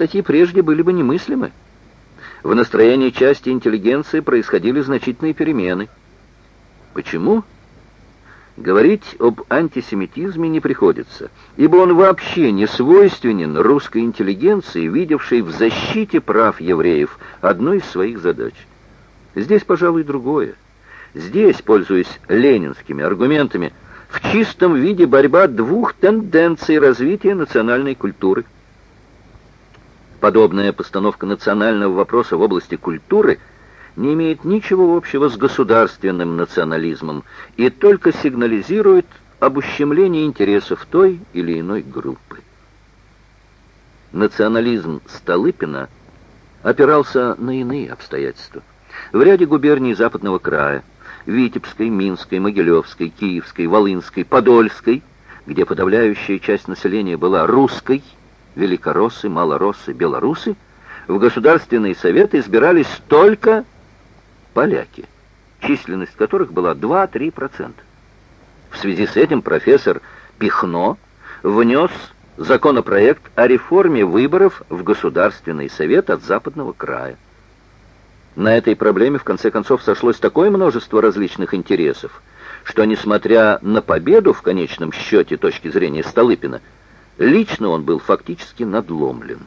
статьи прежде были бы немыслимы. В настроении части интеллигенции происходили значительные перемены. Почему? Говорить об антисемитизме не приходится, ибо он вообще не свойственен русской интеллигенции, видевшей в защите прав евреев одну из своих задач. Здесь, пожалуй, другое. Здесь, пользуясь ленинскими аргументами, в чистом виде борьба двух тенденций развития национальной культуры. Подобная постановка национального вопроса в области культуры – не имеет ничего общего с государственным национализмом и только сигнализирует об ущемлении интересов той или иной группы. Национализм Столыпина опирался на иные обстоятельства. В ряде губерний Западного края, Витебской, Минской, Могилевской, Киевской, Волынской, Подольской, где подавляющая часть населения была русской, великороссы, малороссы, белорусы, в Государственный совет избирались только поляки, численность которых была 2-3%. В связи с этим профессор Пихно внес законопроект о реформе выборов в Государственный совет от Западного края. На этой проблеме в конце концов сошлось такое множество различных интересов, что, несмотря на победу в конечном счете точки зрения Столыпина, лично он был фактически надломлен.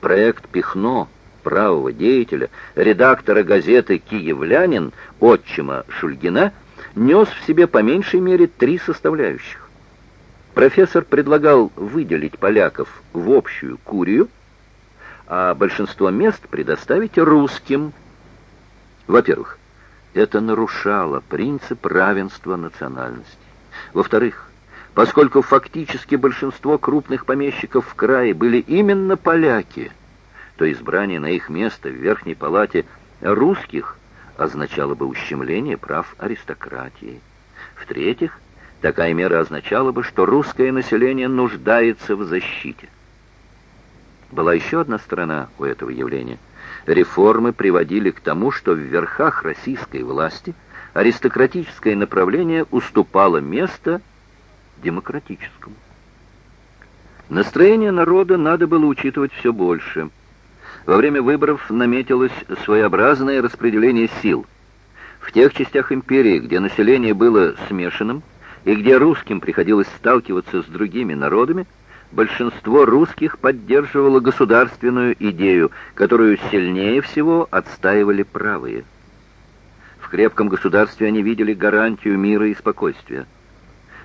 Проект Пихно правого деятеля, редактора газеты «Киевлянин» отчима Шульгина, нес в себе по меньшей мере три составляющих. Профессор предлагал выделить поляков в общую курию, а большинство мест предоставить русским. Во-первых, это нарушало принцип равенства национальностей. Во-вторых, поскольку фактически большинство крупных помещиков в крае были именно поляки – то избрание на их место в Верхней Палате русских означало бы ущемление прав аристократии. В-третьих, такая мера означала бы, что русское население нуждается в защите. Была еще одна сторона у этого явления. Реформы приводили к тому, что в верхах российской власти аристократическое направление уступало место демократическому. Настроение народа надо было учитывать все больше – во время выборов наметилось своеобразное распределение сил. В тех частях империи, где население было смешанным, и где русским приходилось сталкиваться с другими народами, большинство русских поддерживало государственную идею, которую сильнее всего отстаивали правые. В крепком государстве они видели гарантию мира и спокойствия.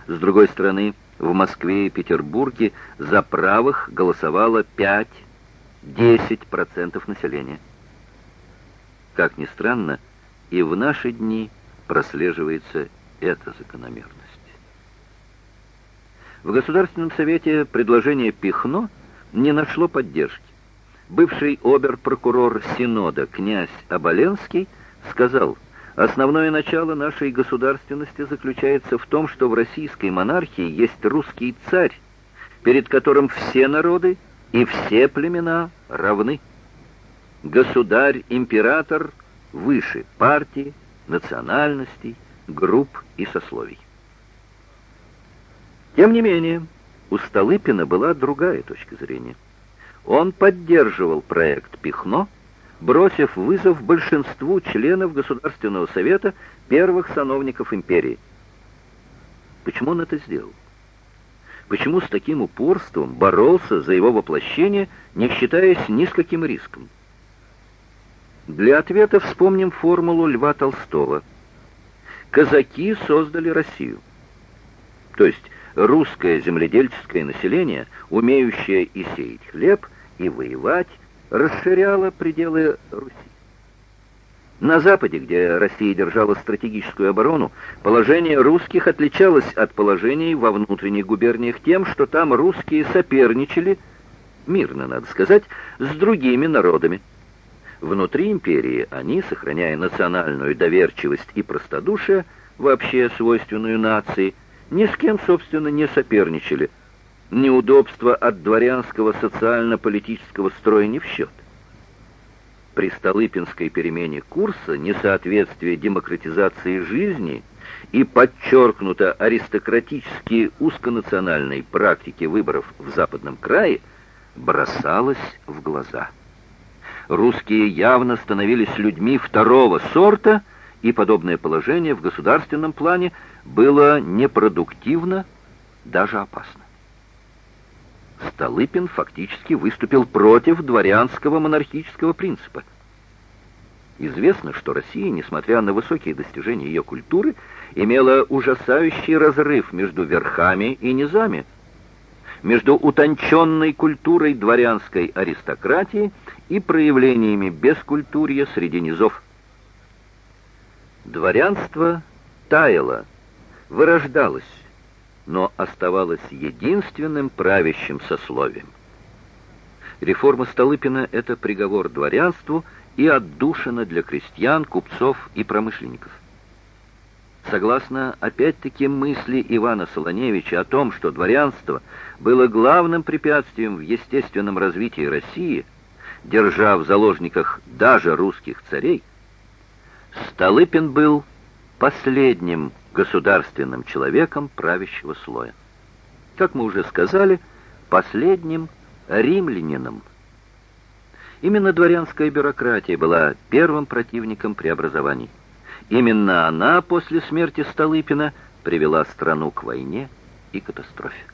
С другой стороны, в Москве и Петербурге за правых голосовало 5 10% населения. Как ни странно, и в наши дни прослеживается эта закономерность. В Государственном совете предложение Пихно не нашло поддержки. Бывший обер-прокурор Синода князь Оболенский сказал, «Основное начало нашей государственности заключается в том, что в российской монархии есть русский царь, перед которым все народы и все племена равны. Государь-император выше партии, национальностей, групп и сословий. Тем не менее, у Столыпина была другая точка зрения. Он поддерживал проект Пихно, бросив вызов большинству членов Государственного совета первых сановников империи. Почему он это сделал? почему с таким упорством боролся за его воплощение, не считаясь ни с каким риском. Для ответа вспомним формулу Льва Толстого. Казаки создали Россию. То есть русское земледельческое население, умеющее и сеять хлеб, и воевать, расширяло пределы Руси. На Западе, где Россия держала стратегическую оборону, положение русских отличалось от положений во внутренних губерниях тем, что там русские соперничали, мирно, надо сказать, с другими народами. Внутри империи они, сохраняя национальную доверчивость и простодушие, вообще свойственную нации, ни с кем, собственно, не соперничали. Неудобства от дворянского социально-политического строя не в счет при Столыпинской перемене курса несоответствие демократизации жизни и подчеркнуто аристократические узконациональной практики выборов в Западном крае бросалось в глаза. Русские явно становились людьми второго сорта, и подобное положение в государственном плане было непродуктивно, даже опасно. Столыпин фактически выступил против дворянского монархического принципа. Известно, что Россия, несмотря на высокие достижения ее культуры, имела ужасающий разрыв между верхами и низами, между утонченной культурой дворянской аристократии и проявлениями бескультурья среди низов. Дворянство таяло, вырождалось, но оставалось единственным правящим сословием. Реформа Столыпина — это приговор дворянству и отдушина для крестьян, купцов и промышленников. Согласно, опять-таки, мысли Ивана Солоневича о том, что дворянство было главным препятствием в естественном развитии России, держа в заложниках даже русских царей, Столыпин был последним государственным человеком правящего слоя. Как мы уже сказали, последним римлянином. Именно дворянская бюрократия была первым противником преобразований. Именно она после смерти Столыпина привела страну к войне и катастрофе.